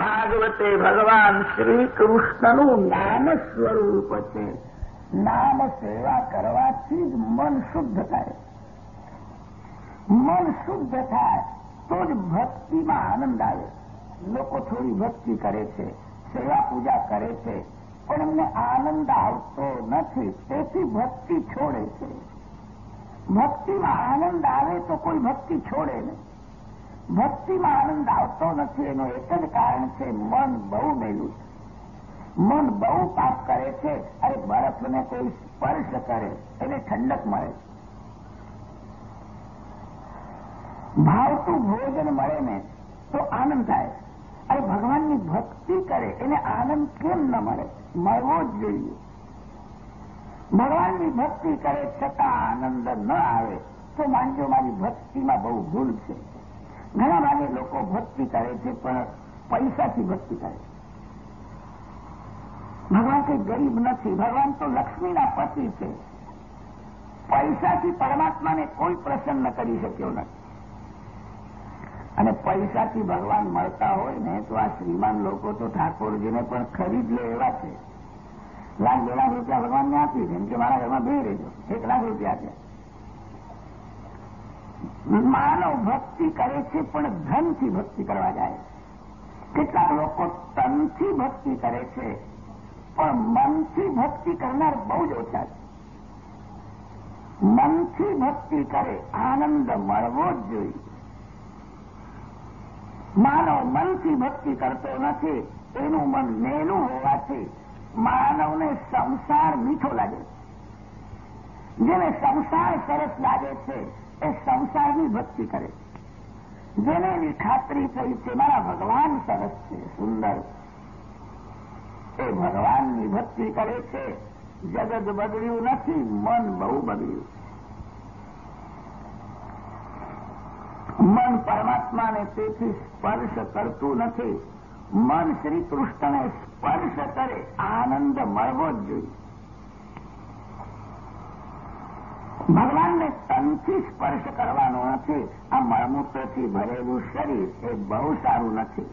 ભાગવતે ભગવાન શ્રી કૃષ્ણનું નામ સ્વરૂપ છે નામ સેવા કરવાથી જ મન શુદ્ધ થાય મન શુદ્ધ થાય તો જ ભક્તિમાં આનંદ આવે લોકો થોડી ભક્તિ કરે છે સેવા પૂજા કરે છે પણ એમને આનંદ આવતો નથી તેથી ભક્તિ છોડે છે ભક્તિમાં આનંદ આવે તો કોઈ ભક્તિ છોડે નહીં ભક્તિમાં આનંદ આવતો નથી. એનું એક જ કારણ છે, મન બહુ મેલું છે. મન બહુ પાપ કરે છે. અરે બરફને કોઈ સ્પર્શ કરે, એને ઠંડક મળે ભાવતું ભોજન મળે ને, તો આનંદ થાય. અરે ભગવાનની ભક્તિ કરે, એને આનંદ કેમ ન મળે? મળવો જ જોઈએ. ભગવાનની ભક્તિ કરે, છતાં આનંદ ન આવે. તો માનજો, મારી ભક્તિમાં બહુ ભૂલ છે. ઘણા ભાગે લોકો ભક્તિ કરે છે, પણ પૈસાથી ભક્તિ કરે ભગવાન કઈ ગરીબ નથી, ભગવાન તો લક્ષ્મીના પતિ છે. પૈસાથી પરમાત્માને કોઈ પ્રસન્ન કરી શક્યો નથી. અને પૈસાથી ભગવાન મળતા હોય ને, તો આ શ્રીમાન લોકો તો ઠાકોરજીને પણ ખરીદ લે એવા છે. લાખ, બે લાખ રૂપિયા ભગવાનને આપી જેમ કે મારા ઘરમાં બે રહેજો. એક લાખ રૂપિયા છે માનવ ભક્તિ કરે છે, પણ ધનથી ભક્તિ કરવા જાય કેટલાક લોકો તનથી ભક્તિ કરે છે, પણ મનથી ભક્તિ કરનાર બહુ જ ઓછા છે. મનથી ભક્તિ કરે, આનંદ મળવો જ જોઈએ. માનવ મનથી ભક્તિ કરતો નથી, એનું મન મેલું હોવાથી માનવને સંસાર મીઠો લાગે જેને સંસાર સરસ લાગે છે એ સંસારની ભક્તિ કરે જેને એવી ખાતરી થઈ છે, મારા ભગવાન સરસ છે, સુંદર. એ ભગવાનની ભક્તિ કરે છે. જગત બગડ્યું નથી, મન બહુ બગડ્યું મન પરમાત્માને તેથી સ્પર્શ કરતું નથી. મન શ્રી કૃષ્ણને સ્પર્શ કરે, આનંદ મળવો જ જોઈએ. ભગવાનને તનથી સ્પર્શ કરવાનો નથી. આ મળમૂત્રથી ભરેલું શરીર એ બહુ સારું નથી.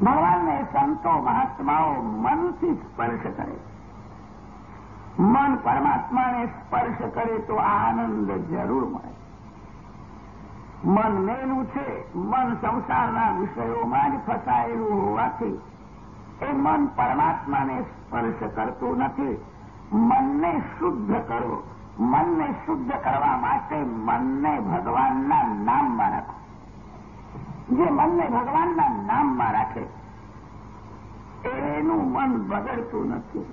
ભગવાનને સંતો મહાત્માઓ મનથી સ્પર્શ કરે. મન પરમાત્માને સ્પર્શ કરે તો આનંદ જરૂર મળે. મન મેલું છે, મન સંસારના વિષયોમાં જ ફસાયેલું હોવાથી એ મન પરમાત્માને સ્પર્શ કરતું નથી. મનને શુદ્ધ કરો. મનને શુદ્ધ કરવા માટે મનને ભગવાનના નામમાં રાખો. જે મનને ભગવાનના નામમાં રાખે, એનું મન બગડતું નથી.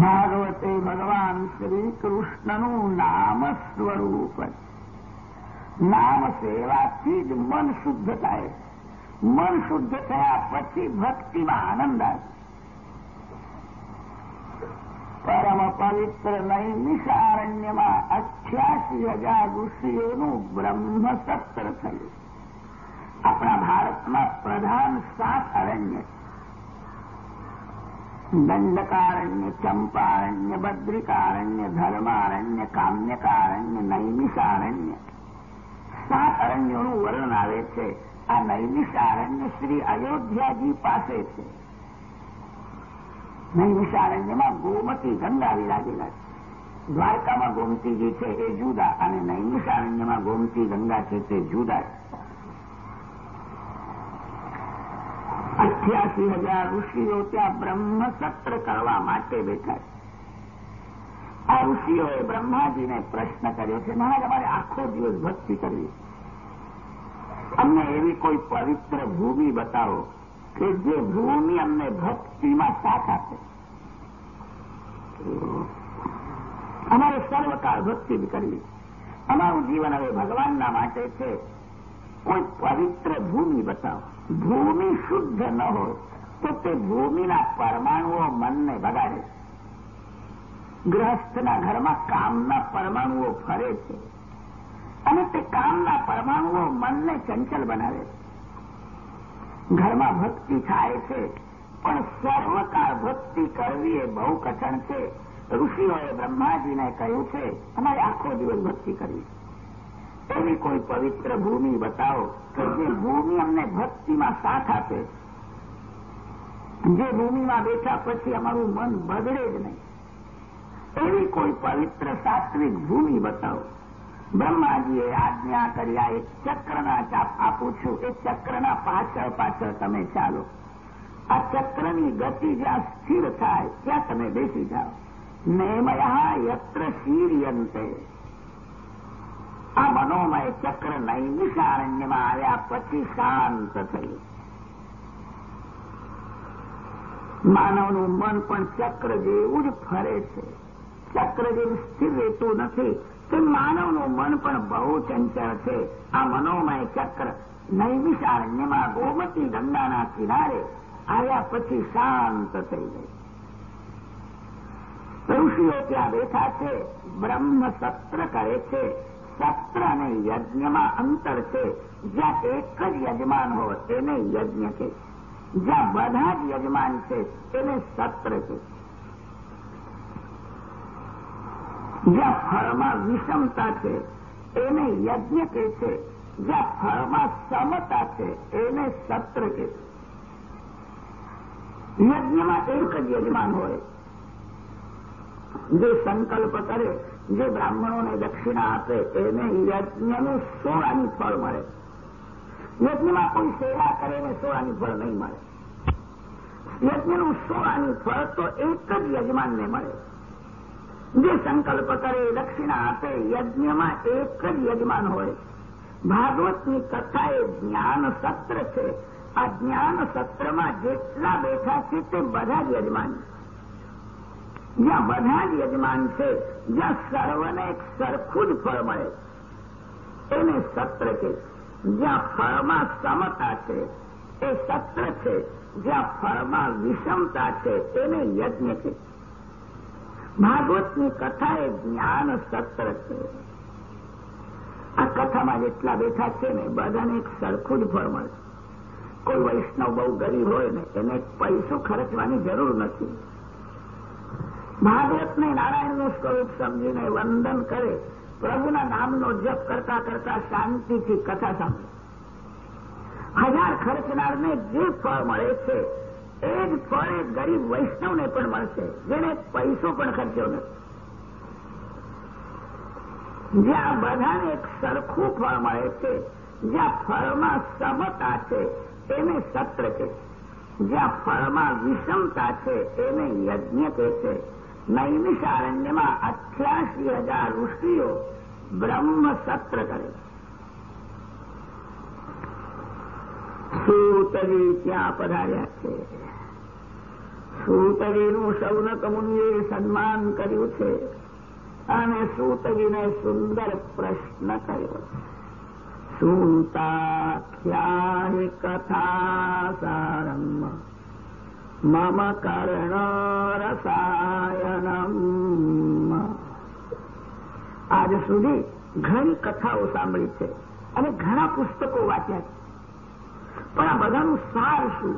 ભાગવતે ભગવાન શ્રી કૃષ્ણનું નામ સ્વરૂપ નામ સેવાથી જ મન શુદ્ધ થાય. મન શુદ્ધ થયા પછી ભક્તિમાં આનંદ આવે. પરમ પવિત્ર નૈમિષારણ્યમાં અઠ્યાસી હજાર ઋષિઓનું બ્રહ્મસત્ર થયું. આપણા ભારતમાં પ્રધાન સાત અરણ્ય દંડકારણ્ય, ચંપારણ્ય, બદ્રિકારણ્ય, ધર્મારણ્ય, કામ્યકારણ્ય, નૈમિષારણ્ય. સાત અરણ્યોનું વર્ણન આવે છે. આ નૈમિષારણ્ય શ્રી અયોધ્યાજી પાસે છે. નૈમિષારણ્યમાં ગોમતી ગંગાવી લાગેલા છે. દ્વારકામાં ગોમતીજી છે એ જુદા અને નૈમિષારણ્યમાં ગોમતી ગંગા છે તે જુદા અઠ્યાસી હજાર ઋષિઓ ત્યાં બ્રહ્મસત્ર કરવા માટે બેઠા છે. આ ઋષિઓએ બ્રહ્માજીને પ્રશ્ન કર્યો છે, મહારાજ, અમારે આખો દિવસ ભક્તિ કરવી અમને એવી કોઈ પવિત્ર ભૂમિ બતાવો કે જે ભૂમિ અમને ભક્તિમાં સાથ આપે. અમારે સર્વકાળ ભક્તિ કરવી. અમારું જીવન હવે ભગવાનના માટે છે. કોઈ પવિત્ર ભૂમિ બતાવો. ભૂમિ શુદ્ધ ન હોય તો તે ભૂમિના પરમાણુઓ મનને બગાડે. ગ્રહસ્થના ઘરમાં કામના પરમાણુઓ ફરે છે. અને તે કામના પરમાણુઓ મનને ચંચલ બનાવે છે. ઘરમાં ભક્તિ થાય છે. પણ સર્વકાળ ભક્તિ કરવી એ બહુ કઠણ છે. ઋષિઓએ બ્રહ્માજીને કહ્યું છે, અમારે આખો દિવસ ભક્તિ કરવી. એવી કોઈ પવિત્ર ભૂમિ બતાવો કે જે ભૂમિ અમને ભક્તિમાં સાથ આપે. જે ભૂમિમાં બેઠા પછી અમારું મન બગડે જ નહીં. એવી કોઈ પવિત્ર સાત્વિક ભૂમિ બતાવો. બ્રહ્માજીએ આજ્ઞા કર્યા એ ચક્રના ચાપ આપું છું. એ ચક્રના પાછળ પાછળ તમે ચાલો. આ ચક્રની ગતિ જ્યાં સ્થિર થાય, ત્યાં તમે બેસી જાઓ. નેમયા યત્ર શીર્યંતે. આ મનોમય ચક્ર નૈમિષારણ્યમાં આવ્યા પછી શાંત થયું. માનવનું મન પણ ચક્ર જેવું જ ફરે છે. ચક્ર જેવું સ્થિર રહેતું નથી. કે માનવનું મન પણ બહુ ચંચળ છે. આ મનોમય ચક્ર નૈમિષારણ્યમાં ગોમતી ગંગાના કિનારે આવ્યા પછી શાંત થઈ ગઈ ઋષિઓ ત્યાં બેઠા છે, બ્રહ્મ સત્ર કરે છે, સત્ર અને યજ્ઞમાં અંતર છે. જ્યાં એક જ યજમાન હોય એને યજ્ઞ છે. જ્યાં બધા જ યજમાન છે, એને સત્ર છે. જ્યાં ફળમાં વિષમતા છે, એને યજ્ઞ કહે છે. જ્યાં ફળમાં સમતા છે, એને સત્ર કે યજ્ઞમાં એક જ યજમાન હોય. જે સંકલ્પ કરે, જે બ્રાહ્મણોને દક્ષિણા આપે, એને યજ્ઞનું સોળાની ફળ મળે. યજ્ઞમાં કોઈ સેવા કરે એને સોળાની ફળ નહીં મળે. યજ્ઞનું સોળાની ફળ તો એક જ યજમાનને મળે. જે સંકલ્પ કરે દક્ષિણા આપે, યજ્ઞમાં એક જ યજમાન હોય. ભાગવતની કથા એ જ્ઞાન સત્ર છે. આ જ્ઞાન સત્રમાં જેટલા બેઠા છે તે બધા જ યજમાન. જ્યાં બધા જ યજમાન છે જ્યાં સર્વને એક સરખું જ ફળ મળે. એને સત્ર છે. જ્યાં ફળમાં સમતા છે, એ સત્ર છે. જ્યાં ફળમાં વિષમતા છે, એને યજ્ઞ છે. ભાગવતની કથા એ જ્ઞાન સત્ર છે. આ કથામાં જેટલા બેઠા છે ને, બધાને એક સરખું જ ફળ મળે કોઈ વૈષ્ણવ બહુ ગરીબ હોય ને, એને પૈસો ખર્ચવાની જરૂર નથી. ભાગવતને નારાયણનું સ્વરૂપ સમજીને વંદન કરે, પ્રભુના નામનો જપ કરતા કરતા શાંતિથી કથા સાંભળે. હજાર ખર્ચનારને જે ફળ મળે છે એ જ ફળ ગરીબ વૈષ્ણવને પણ મળશે, જેને પૈસો પણ ખર્ચ્યો નથી. જ્યાં બધાને એક સરખું ફળ મળે છે, જ્યાં ફળમાં સમતા છે, એને સત્ર છે. જ્યાં ફળમાં વિષમતા છે, એને યજ્ઞ કે છે. નૈમિષારણ્યમાં અઠ્યાસી હજાર ઋષિઓ બ્રહ્મ સત્ર કરે સૂતજી ત્યાં પધાર્યા છે. સૂતજીનું સૌનક મુનિએ સન્માન કર્યું છે અને સૂતજીને સુંદર પ્રશ્ન કર્યો સૂતાખ્યાહી કથા સારમ મમ કર્ણ રસાયનમ આજ સુધી ઘણી કથાઓ સાંભળી છે અને ઘણા પુસ્તકો વાંચ્યા છે. પણ આ બધાનું સાર શું?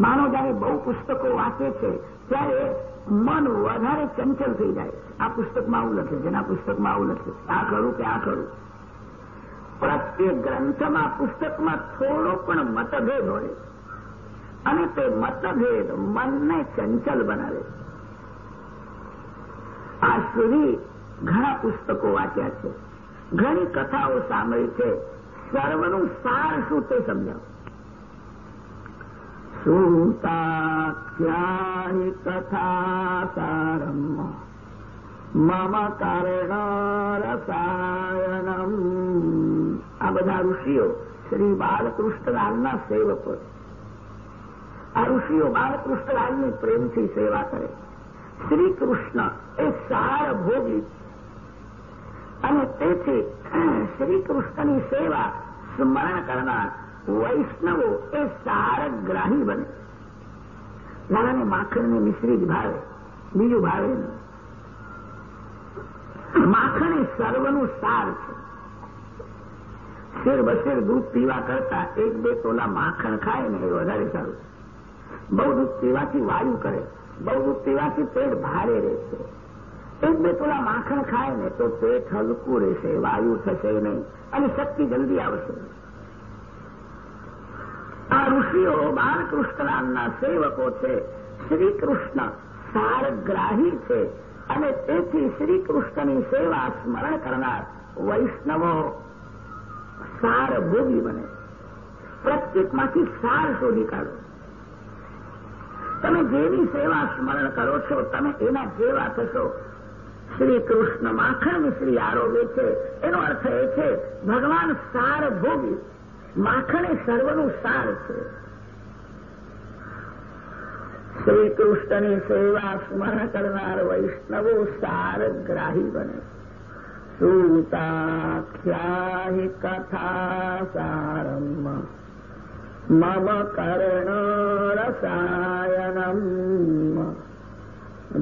માનો જયારે બહુ પુસ્તકો વાંચે છે, ત્યારે મન વધારે ચંચલ થઈ જાય. આ પુસ્તકમાં આવું લખે છે પુસ્તકમાં આવું લખે આ કરું કે આ કરું પ્રત્યેક ગ્રંથમાં, પુસ્તકમાં થોડો પણ મતભેદ હોય. અને તે મતભેદ મનને ચંચલ બનાવે. આ સુધી ઘણા પુસ્તકો વાંચ્યા છે. ઘણી કથાઓ સાંભળી છે. સર્વનું સાર શું તે સમજાવો? કથા સારમ મમ કારણ રસાયણમ આ બધા ઋષિઓ, શ્રી બાલકૃષ્ણલાલના સેવકો. આ ઋષિઓ બાલકૃષ્ણલાલની પ્રેમથી સેવા કરે. શ્રી કૃષ્ણ એ સાર ભોગી. અને તેથી શ્રી કૃષ્ણની સેવા સ્મરણ કરનાર વૈષ્ણવો એ સારગ્રાહી બને. નાણાને માખણને મિશ્રિત ભાવે, બીજું ભાવે નહીં. માખણ એ સર્વનું સાર છે. શેર બસેર દૂધ પીવા કરતા એક બે તોલા માખણ ખાય ને એ વધારે સારું બહુ દૂધ પીવાથી વાયુ કરે, બહુ દૂધ પીવાથી પેટ ભારે રહેશે. એક બે તોલા માખણ ખાય ને તો પેટ હલકું રહેશે, વાયુ થશે નહીં. અને શક્તિ જલ્દી આવશે. ઋષિઓ બાળકૃષ્ણના સેવકો છે. શ્રી સારગ્રાહી છે અને તેથી શ્રી સેવા સ્મરણ કરનાર વૈષ્ણવો સાર ભોગી બને. પ્રત્યેકમાંથી સાર શોધી કાઢો. તમે જેની સેવા સ્મરણ કરો છો, તમે એના જેવા થશો. શ્રી કૃષ્ણ માખણ મિશ્રી આરોગ્ય છે. એનો અર્થ એ છે, ભગવાન સાર ભોગી માખણ એ સર્વનું સાર છે. શ્રી કૃષ્ણની સેવા સ્મરણ કરનાર વૈષ્ણવો સારગ્રાહી બને. સૂતાખ્યાહી કથા સારમ મમ કર્ણ રસાયનમ.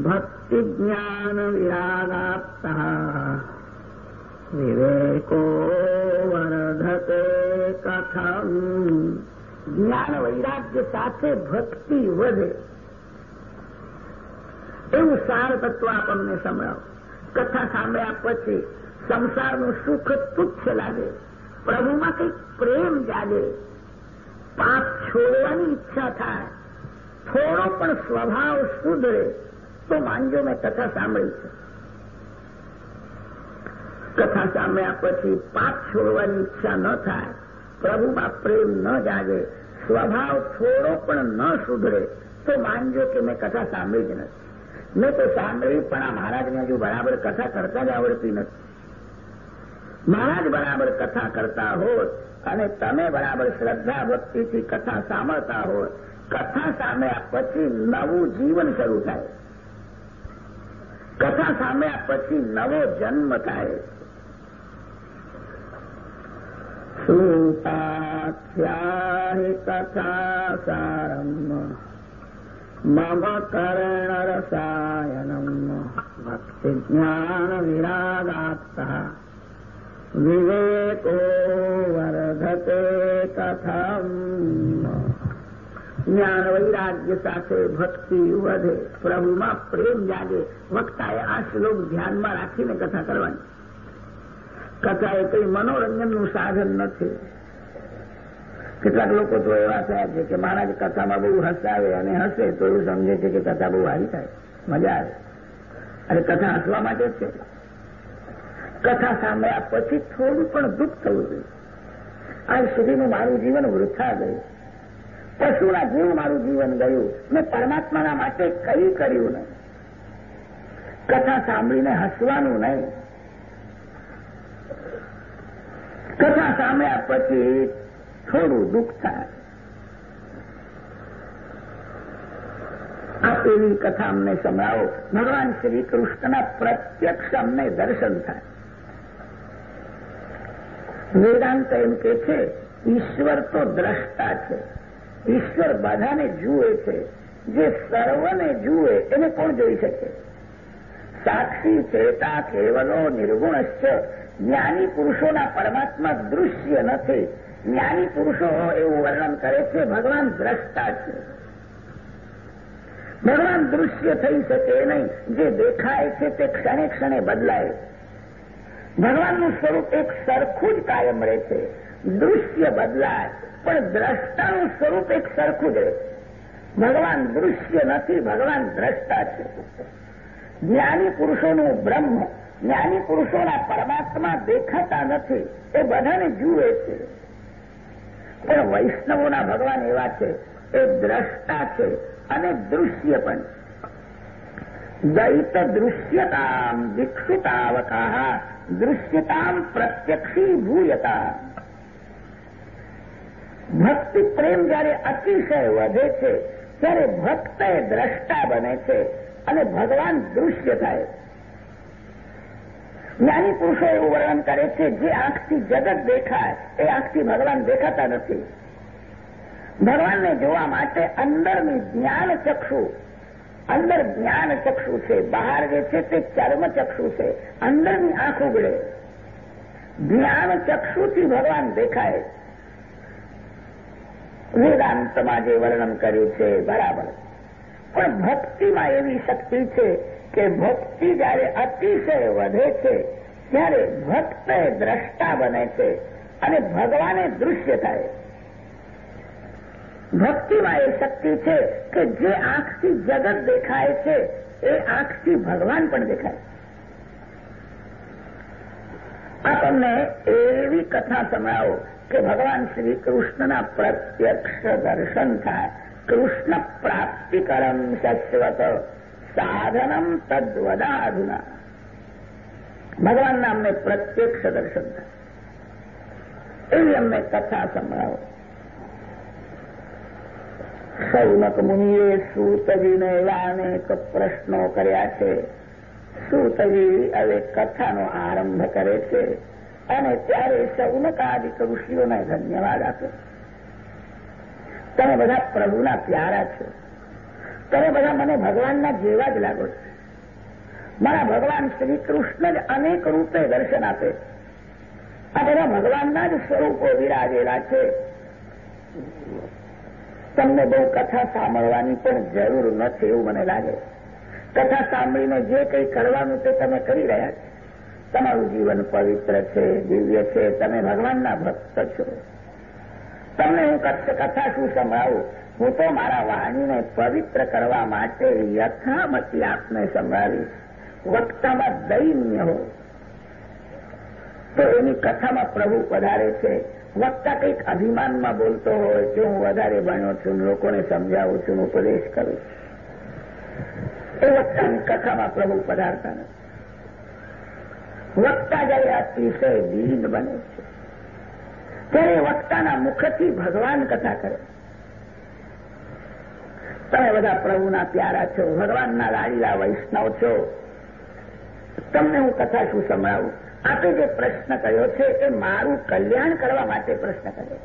ભક્તિ જ્ઞાન વિરાગાપ્તા વિવેકો જ્ઞાન વૈરાગ્ય સાથે ભક્તિ વધે. એવું સાર તત્વ આપણને સંભળાવો. કથા સાંભળ્યા પછી સંસારનું સુખ તુચ્છ લાગે. પ્રભુમાં કંઈક પ્રેમ જાગે. પાપ છોડવાની ઈચ્છા થાય. થોડો પણ સ્વભાવ સુધરે તો માનજો મેં કથા સાંભળી છે. કથા સાંભળ્યા પછી પાપ છોડવાની ઈચ્છા ન થાય. પ્રભુમાં પ્રેમ ન જાગે. સ્વભાવ થોડો પણ ન સુધરે, તો માનજો કે મેં કથા સાંભળી જ નથી. મેં તો સાંભળી, પણ આ મહારાજને હજુ બરાબર કથા કરતા જ આવડતી નથી. મહારાજ બરાબર કથા કરતા હોત અને તમે બરાબર શ્રદ્ધા ભક્તિથી કથા સાંભળતા હોય કથા સાંભળ્યા પછી નવું જીવન શરૂ થાય. કથા સાંભળ્યા પછી નવો જન્મ થાય. મમ કર્ણરસાયનમ ભક્તિ જ્ઞાન વિરાગાત્તા વિવેકો વર્ધતે કથમ જ્ઞાન વૈરાગ્ય સાથે ભક્તિ વધે પ્રભુમાં પ્રેમ જાગે વક્તાએ આ શ્લોક ધ્યાનમાં રાખીને કથા કરવાની કથા એ કઈ મનોરંજનનું સાધન નથી. કેટલાક લોકો તો એવા થયા છે કે મહારાજ કથામાં બહુ હસાવે અને હસે તો એવું સમજે છે કે કથા બહુ સારી થાય. મજા આવે. અને કથા હસવા માટે છે. કથા સાંભળ્યા પછી થોડું પણ દુઃખ થવું જોઈએ. આજ સુધીનું મારું જીવન વૃથા ગયું. પશુના જેવું મારું જીવન ગયું. મેં પરમાત્માના માટે કઈ કર્યું નહીં. કથા સાંભળીને હસવાનું નહીં. કથા સાંભળ્યા પછી થોડું દુઃખ થાય. આ એવી કથા અમને સંભળાવો. ભગવાન શ્રી કૃષ્ણના પ્રત્યક્ષ અમને દર્શન થાય. વેદાંત એમ કે છે, ઈશ્વર તો દ્રષ્ટા છે. ઈશ્વર બધાને જુએ છે. જે સર્વને જુએ, એને કોણ જોઈ શકે? સાક્ષી ચેતા કેવલો નિર્ગુણશ્ચ. જ્ઞાની પુરુષોના પરમાત્મા દૃશ્ય નથી. જ્ઞાની પુરુષો એવું વર્ણન કરે છે, ભગવાન દ્રષ્ટા છે. ભગવાન દૃશ્ય થઈ શકે નહીં. જે દેખાય છે તે ક્ષણે ક્ષણે બદલાય. ભગવાનનું સ્વરૂપ એક સરખું જ કાયમ રહે છે. દૃશ્ય બદલાય, પણ દ્રષ્ટાનું સ્વરૂપ એક સરખું જ રહે. ભગવાન દૃશ્ય નથી, ભગવાન દ્રષ્ટા છે. જ્ઞાની પુરુષોનું બ્રહ્મ જ્ઞાની પુરુષોના પરમાત્મા દેખાતા નથી. એ બધાને જુએ છે. પણ વૈષ્ણવોના ભગવાન એવા છે. એ દ્રષ્ટા છે અને દૃશ્ય પણ. દૈત દૃશ્યતામ દીક્ષિતાવકા દૃશ્યતામ પ્રત્યક્ષી ભૂયતા. ભક્તિ પ્રેમ જયારે અતિશય વધે છે, ત્યારે ભક્ત દ્રષ્ટા બને છે અને ભગવાન દૃશ્ય થાય. જ્ઞાની પુરુષો એવું વર્ણન કરે છે, જે આંખથી જગત દેખાય, એ આંખથી ભગવાન દેખાતા નથી. ભગવાનને જોવા માટે અંદરની જ્ઞાન ચક્ષુ, અંદર જ્ઞાન ચક્ષુ છે. બહાર જે છે તે ચર્મ ચક્ષુ છે. અંદરની આંખ ઉગડે. જ્ઞાન ચક્ષુથી ભગવાન દેખાય. વેદાંતમાં જે વર્ણન કર્યું છે, બરાબર. પણ ભક્તિમાં એવી શક્તિ છે કે ભક્તિ જયારે અતિશય વધે છે, ત્યારે ભક્ત દ્રષ્ટા બને છે અને ભગવાને દૃશ્ય થાય. ભક્તિમાં એ શક્તિ છે કે જે આંખથી જગત દેખાય છે, એ આંખથી ભગવાન પણ દેખાય. આપણને એવી કથા સંભળાવો કે ભગવાન શ્રી કૃષ્ણના પ્રત્યક્ષ દર્શન થાય. કૃષ્ણ પ્રાપ્તિકરમ શશ્વત સાધનમ તદ્વદા અધુના ભગવાનના અમને પ્રત્યક્ષ દર્શન થાય એવી અમને કથા સંભળાવો સૌનક મુનિએ સૂતજીને એવા અનેક પ્રશ્નો કર્યા છે સૂતજી હવે કથાનો આરંભ કરે છે અને ત્યારે સૌનકાદિક ઋષિઓને ધન્યવાદ આપે તમે બધા પ્રભુના પ્યારા છો તમે બધા મને ભગવાનના જેવા જ લાગો છો. મારા ભગવાન શ્રી કૃષ્ણ જ અનેક રૂપે દર્શન આપે. આ બધા ભગવાનના જ સ્વરૂપો વિરાજેલા છે. તમને બહુ કથા સાંભળવાની પણ જરૂર નથી એવું મને લાગે. કથા સાંભળીને જે કંઈ કરવાનું તે તમે કરી રહ્યા છો. તમારું જીવન પવિત્ર છે, દિવ્ય છે, તમે ભગવાનના ભક્ત છો. તમને હું કથા શું સંભળાવું? હું તો મારા વાણીને પવિત્ર કરવા માટે યથામતી આપને સંભાળીશ વક્તામાં દૈન્ય હો. તો એની કથામાં પ્રભુ વધારે છે. વક્તા કંઈક અભિમાનમાં બોલતો હોય કે હું વધારે ભણ્યો છું લોકોને સમજાવું છું ઉપદેશ કરું છું. એ વક્તાની કથામાં પ્રભુ પધારતા નથી. વક્તા જ્યારે અતિશય દીન બને છે, ત્યારે વક્તાના મુખથી ભગવાન કથા કરે તમે બધા પ્રભુના પ્યારા છો, ભગવાનના લાડીલા વૈષ્ણવ છો. તમને હું કથા શું સંભળાવું? આપે જે પ્રશ્ન કર્યો છે એ મારું કલ્યાણ કરવા માટે પ્રશ્ન કર્યો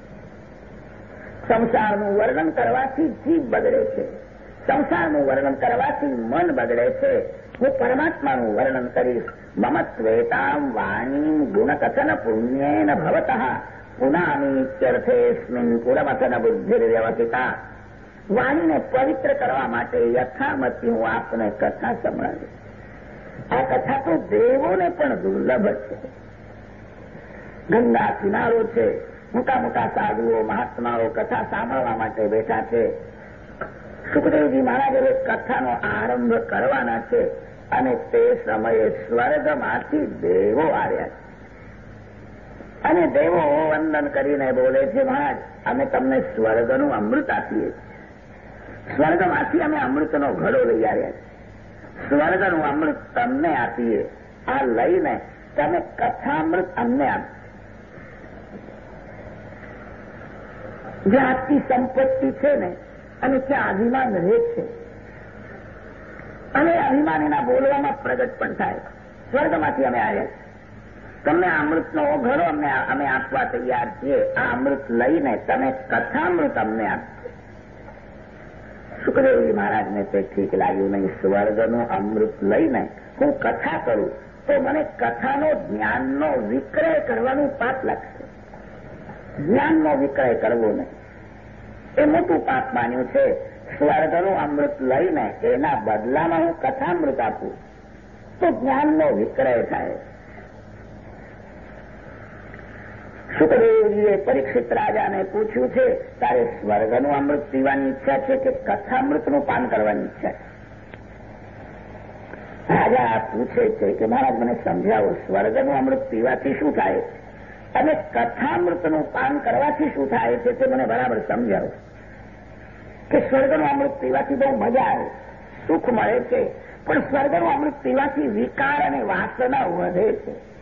સંસારનું વર્ણન કરવાથી જીભ બગડે છે. સંસારનું વર્ણન કરવાથી મન બગડે છે. હું પરમાત્માનું વર્ણન કરીશ. મમ શ્વેતામ વાણી ગુણકથન પુણ્યેન ભવત. પુનામીત્યર્થેસ્મિન પુરમથન બુદ્ધિર્વ્યવસિતા વાણીને પવિત્ર કરવા માટે યથામતી હું આપને કથા સંભળાવીશ. આ કથા તો દેવોને પણ દુર્લભ છે. ગંગા કિનારો છે, મોટા મોટા સાધુઓ, મહાત્માઓ કથા સાંભળવા માટે બેઠા છે. સુખદેવજી મહારાજ કથાનો આરંભ કરવાના છે અને તે સમયે સ્વર્ગમાંથી દેવો આવ્યા છે. અને દેવો વંદન કરીને બોલે છે, મહારાજ, અમે તમને સ્વર્ગનું અમૃત આપીએ સ્વર્ગમાંથી અમે અમૃતનો ઘડો લઈ આવ્યા સ્વર્ગનું અમૃત તમને આપીએ. આ લઈને તમે કથામૃત અમને આપ. જે આખી સંપત્તિ છે ને, અને ત્યાં અભિમાન રહે છે. અને અભિમાન એના બોલવામાં પ્રગટ પણ થાય. સ્વર્ગમાંથી અમે આવ્યા તમને અમૃતનો ઘડો અમને અમે આપવા તૈયાર છીએ. આ અમૃત લઈને તમે કથામૃત અમને આપજો સુખદેવજી મહારાજને તે ઠીક લાગ્યું નહીં. સ્વર્ગનું અમૃત લઈને હું કથા કરું. તો મને કથાનો જ્ઞાનનો વિક્રય કરવાનું પાપ લાગશે. જ્ઞાનનો વિક્રય કરવો નહીં. એ મોટું પાપ માન્યું છે. સ્વર્ગનું અમૃત લઈને એના બદલામાં હું કથામૃત આપું. તો જ્ઞાનનો વિક્રય થાય. સુખદેવજીએ પરીક્ષિત રાજાને પૂછ્યું છે, તારે સ્વર્ગનું અમૃત પીવાની ઈચ્છા છે કે કથામૃતનું પાન કરવાની ઈચ્છા છે? રાજા પૂછે છે કે, મહારાજ, મને સમજાવો, સ્વર્ગનું અમૃત પીવાથી શું થાય? અને કથામૃતનું પાન કરવાથી શું થાય છે તે મને બરાબર સમજાવો. કે સ્વર્ગનું અમૃત પીવાથી બહુ મજા આવે, સુખ મળે છે, પણ સ્વર્ગનું અમૃત પીવાથી વિકાર અને વાસના વધે છે.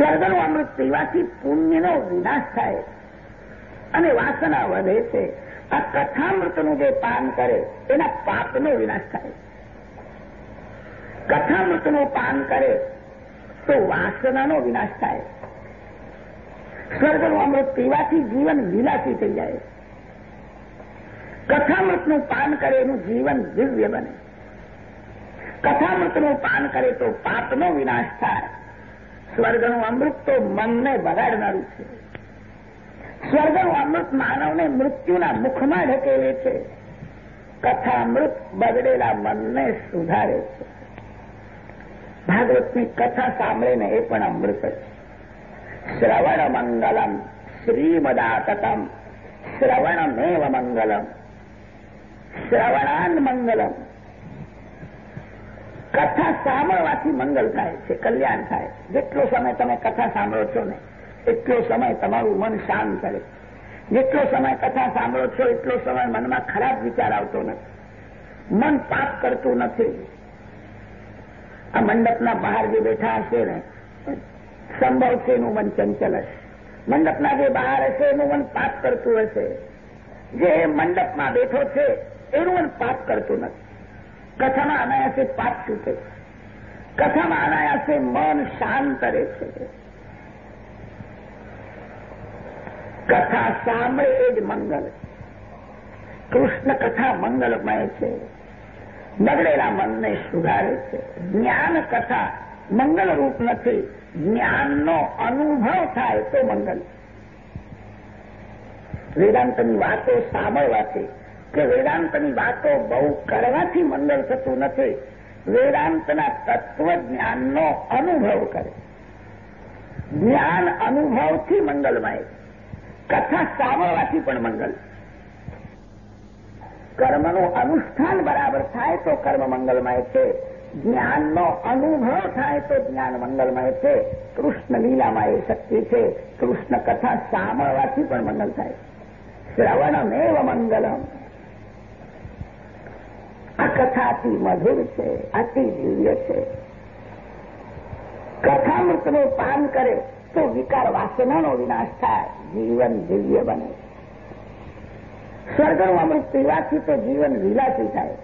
સ્વર્ગનું અમૃત પીવાથી પુણ્યનો વિનાશ થાય. અને વાસના વધે છે. આ કથામૃતનું જે પાન કરે, એના પાપનો વિનાશ થાય. કથામૃતનું પાન કરે, તો વાસનાનો વિનાશ થાય. સ્વર્ગનું અમૃત પીવાથી જીવન વિલાસી થઈ જાય. કથામૃતનું પાન કરે, એનું જીવન દિવ્ય બને. કથામૃતનું પાન કરે, તો પાપનો વિનાશ થાય. સ્વર્ગનું અમૃત તો મનને બગાડનારું છે. સ્વર્ગનું અમૃત માનવને મૃત્યુના મુખમાં ઢકેલે છે. કથામૃત બગડેલા મનને સુધારે છે. ભાગવતની કથા સાંભળીને એ પણ અમૃત છે શ્રવણ મંગલમ શ્રીમદાતમ શ્રવણમેવ મંગલમ. શ્રવણાન મંગલમ. કથા સાંભળવાથી મંગલ થાય છે, કલ્યાણ થાય જેટલો સમય તમે કથા સાંભળો છો ને, એટલો સમય તમારું મન શાંત કરે જેટલો સમય કથા સાંભળો છો, એટલો સમય મનમાં ખરાબ વિચાર આવતો નથી. મન પાપ કરતું નથી. આ મંડપના બહાર જે બેઠા હશે ને, સંભવ છે એનું મન ચંચલ હશે. મંડપના જે બહાર હશે, એનું મન પાપ કરતું હશે. જે મંડપમાં બેઠો છે, એનું મન પાપ કરતું નથી. કથામાં અનાયાસે પાપ છૂટે કથામાં અનાયાસે મન શાંત રહે છે. કથા સાંભળે એ જ મંગલ. કૃષ્ણ કથા મંગલમય છે. બગડેલા મનને સુધારે છે. જ્ઞાન કથા મંગલરૂપ નથી. જ્ઞાનનો અનુભવ થાય તો મંગલ. વેદાંતની વાતો સાંભળવાથી કે વેદાંતની વાતો બહુ કરવાથી મંગલ થતું નથી. વેદાંતના તત્વજ્ઞાનનો અનુભવ કરે. જ્ઞાન અનુભવથી મંગલમય કથા સાંભળવાથી પણ મંગલ કર્મનું અનુષ્ઠાન બરાબર થાય તો કર્મ મંગલમય છે. જ્ઞાનનો અનુભવ થાય તો જ્ઞાન મંગલમય છે. કૃષ્ણ લીલામાં એ શક્તિ છે. કૃષ્ણ કથા સાંભળવાથી પણ મંગલ થાય. શ્રવણમેવ મંગલમ. આ કથા અતિ મધુર છે, અતિ દિવ્ય છે. કથામૃતનું પાન કરે તો વિકાર વાસનાનો વિનાશ થાય, જીવન દિવ્ય બને. સ્વર્ગનું અમૃત પીવાથી તો જીવન વિલાસી થાય,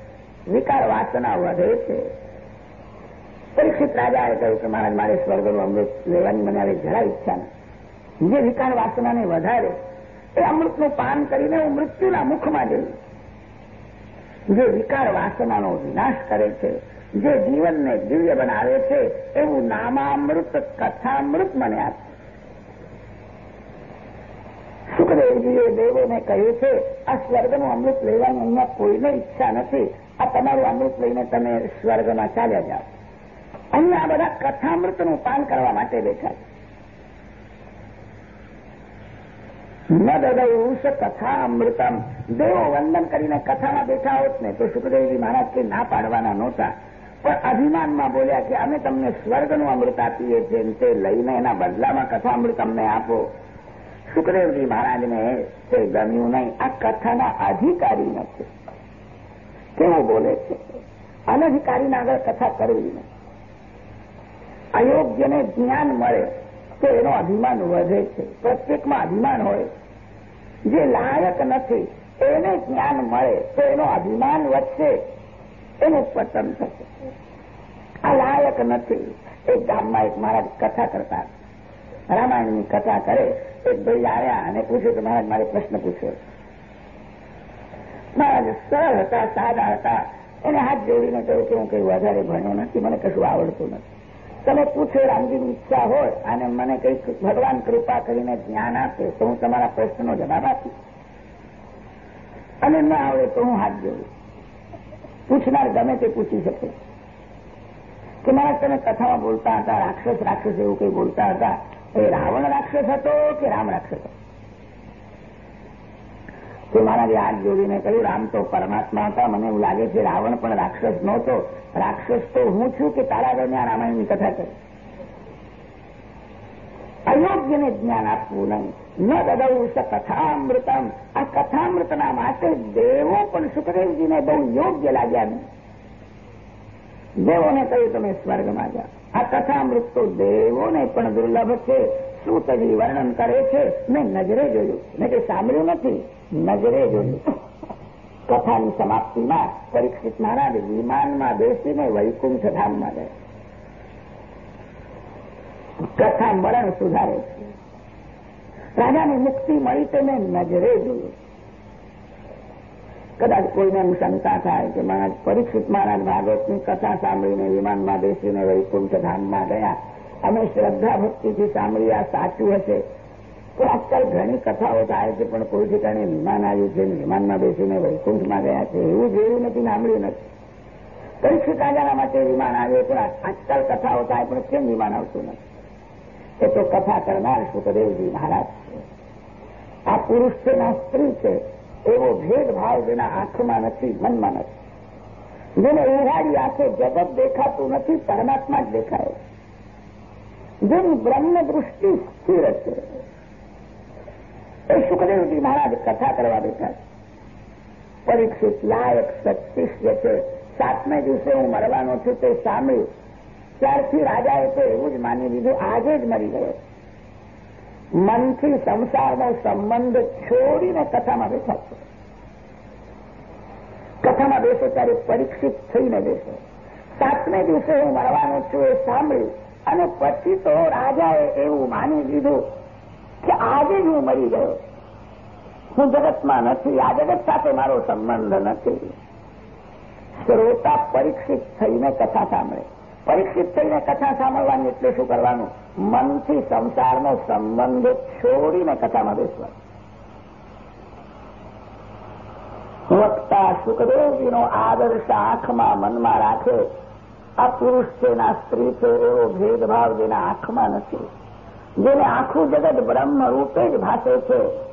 વિકાર વાસના વધે છે. પરીક્ષિત રાજાએ કહ્યું કે, મહારાજ, મારે સ્વર્ગનું અમૃત લેવાની મને હવે જરા ઈચ્છા નથી. જે વિકાર વાસનાને વધારે, એ અમૃતનું પાન કરીને હું મૃત્યુના મુખમાં જઈશ. જે વિકાર વાસનાનો વિનાશ કરે છે, જે જીવનને દિવ્ય બનાવે છે, એવું નામામૃત કથામૃત મને આપે સુખદેવજીએ દેવોને કહ્યું છે, આ સ્વર્ગનું અમૃત લેવાની અહીંયા કોઈને ઈચ્છા નથી. આ તમારું અમૃત લઈને તમે સ્વર્ગમાં ચાલ્યા જાઓ. અહીંયા બધા કથામૃતનું પાન કરવા માટે બેઠા છે. ન કથા અમૃતમ દેવો વંદન કરીને કથામાં બેઠા હોત ને તો સુખદેવજી મહારાજ કે ના પાડવાના નહોતા. પણ અભિમાનમાં બોલ્યા કે અમે તમને સ્વર્ગનું અમૃત આપીએ છીએ તે લઈને એના બદલામાં કથામૃત અમને આપો. સુખદેવજી મહારાજને તે ગમ્યું નહીં. આ કથાના અધિકારી નથી. કેવું બોલે છે, અનધિકારીને આગળ કથા કરવી નહીં. અયોગ્યને જ્ઞાન મળે તો એનો અભિમાન વધે છે. પ્રત્યેકમાં અભિમાન હોય. જે લાયક નથી, એને જ્ઞાન મળે તો એનો અભિમાન વધશે, એનું પતન થશે. આ લાયક નથી. એક ગામમાં એક મહારાજ કથા કરતા રામાયણની કથા કરે, એક ભાઈ આવ્યા અને પૂછ્યું કે મહારાજ, મારે પ્રશ્ન પૂછ્યો. મહારાજ સરળ હતા, સાદા હતા. એને હાથ જોડીને કહ્યું કે હું કંઈ વધારે ભણ્યો નથી, મને કશું આવડતું નથી. તમે પૂછો રામજીની ઈચ્છા હોય અને મને કંઈક ભગવાન કૃપા કરીને જ્ઞાન આપે તો હું તમારા પ્રશ્નનો જવાબ આપીશ. અને ન આવડે તો હું હાથ જોડું. પૂછનાર ગમે તે પૂછી શકે. કે મારા તમે કથામાં બોલતા હતા, રાક્ષસ રાક્ષસ એવું કઈ બોલતા હતા એ રાવણ રાક્ષસ હતો કે રામ રાક્ષસ હતો? તે મારા હાથ જોડીને કહ્યું, રામ તો પરમાત્મા હતા, મને એવું લાગે છે રાવણ પણ રાક્ષસ નહોતો. રાક્ષસ તો હું છું કે તારા દરમિયાન રામાયણની કથા કરી. અયોગ્યને જ્ઞાન આપવું નહીં. ન દદવું સ કથામૃતમ. આ કથામૃતના માટે દેવો પણ સુખદેવજીને બહુ યોગ્ય લાગ્યા નહીં. દેવોને કહ્યું, તમે સ્વર્ગમાં જાઓ. આ કથામૃત તો દેવોને પણ દુર્લભ છે. શું તજી વર્ણન કરે છે? મેં નજરે જોયું. મેં કંઈ સાંભળ્યું નથી. નજરે જોયું કથાની સમાપ્તિમાં પરીક્ષિત મહારાજ વિમાનમાં બેસીને વૈકુંઠ ધામમાં ગયા કથા મરણ સુધારે છે રાજાની મુક્તિ મળી તેને નજરે જોયું કદાચ કોઈને શંકા થાય કે મહારાજ પરીક્ષિત મહારાજ ભાગવતની કથા સાંભળીને વિમાનમાં બેસીને વૈકુંઠ ધામમાં ગયા અમે શ્રદ્ધા ભક્તિથી સાંભળી આ સાચું હશે પણ આજકાલ ઘણી કથાઓ થાય છે, પણ કોઈ ઠેકાણે વિમાન આવ્યું છે, વિમાનમાં બેસીને વૈકુંઠમાં ગયા છે, એવું જોયું નથી સાંભળ્યું નથી. પરીક્ષિત રાજાના માટે વિમાન આવ્યું પણ આજકાલ કથાઓ થાય, પણ કેમ વિમાન આવતું નથી? એ તો કથા કરનાર સુખદેવજી મહારાજ છે. આ પુરુષ છે ના સ્ત્રી છે, એવો ભેદભાવ જેના આંખમાં નથી, મનમાં નથી. જેને ઉઘાડી આંખે જગત દેખાતું નથી, પરમાત્મા જ દેખાય જેની બ્રહ્મ દૃષ્ટિ સ્થિર છે એ સુખદેવજી મહારાજ કથા કરવા બેઠા. પરીક્ષિત લાયક જે છે, સાતમે દિવસે હું મરવાનો છું તે સાંભળ્યું. ત્યારથી રાજાએ તો એવું જ માની લીધું, આજે જ મરી ગયો. મનથી સંસારનો સંબંધ છોડીને કથામાં બેઠા છે. કથામાં બેસો ત્યારે પરીક્ષિત થઈને બેસો. સાતમે દિવસે હું મરવાનો છું એ સાંભળ્યું. અને પછી તો રાજાએ એવું માની લીધું કે આજે જ હું મરી ગયો. હું જગતમાં નથી, આ જગત સાથે મારો સંબંધ નથી. શ્રોતા પરીક્ષિત થઈને કથા સાંભળે. પરીક્ષિત થઈને કથા સાંભળવાની એટલે શું કરવાનું? મનથી સંસારનો સંબંધ છોડીને કથામાં બેસવાનું. વક્તા સુખદેવજીનો આદર્શ આંખમાં મનમાં રાખે. આ પુરુષ છે ના સ્ત્રી છે, એવો ભેદભાવ જેના આંખમાં નથી. જેને આખું જગત બ્રહ્મ રૂપે જ ભાષે છે.